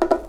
Bye.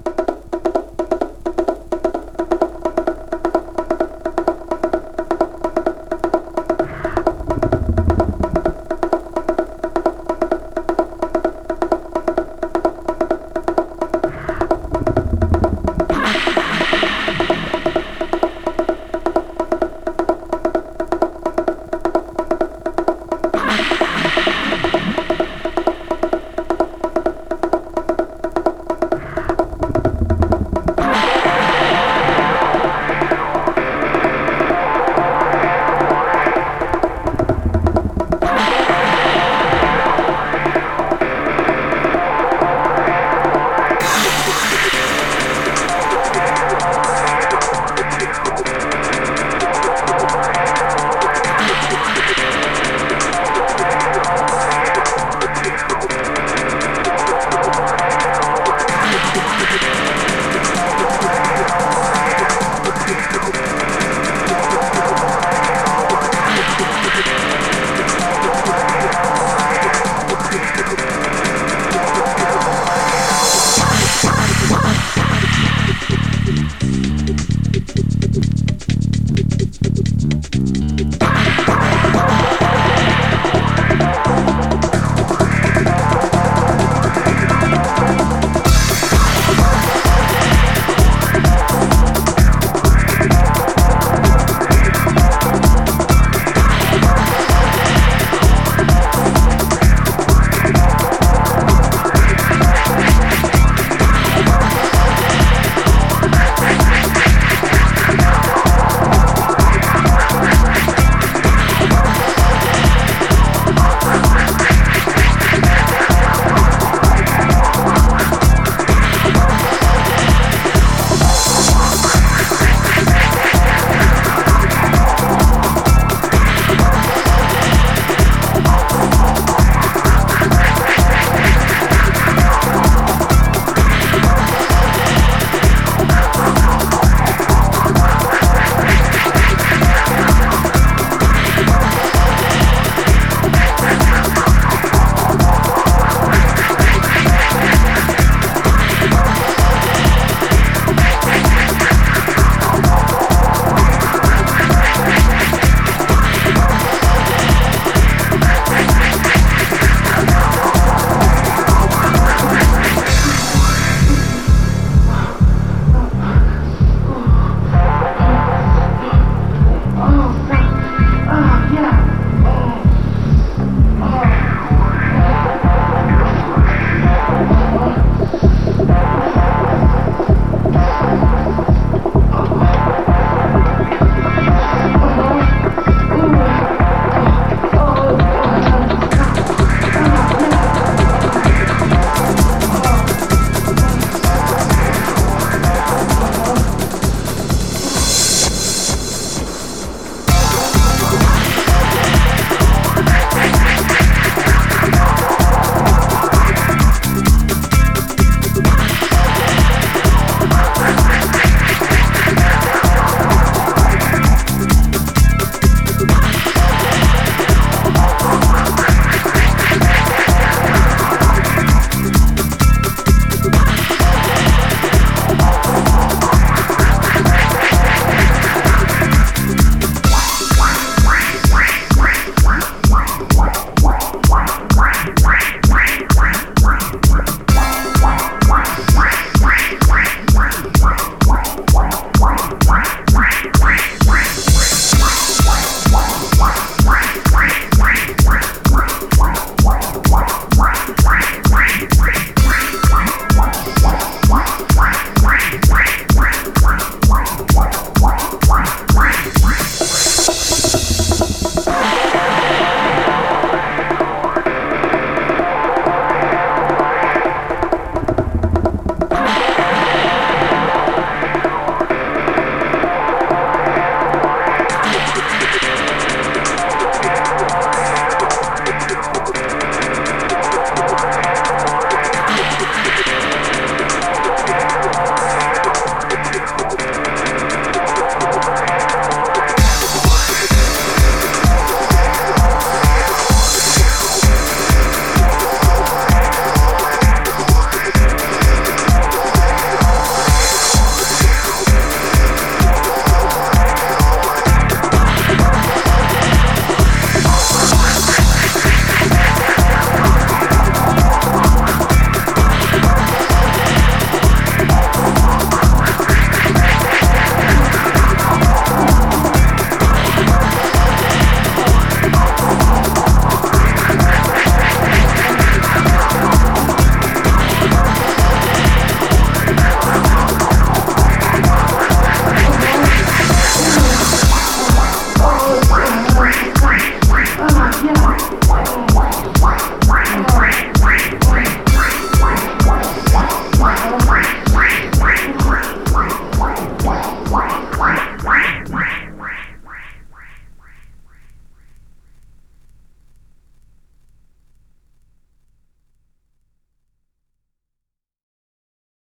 right.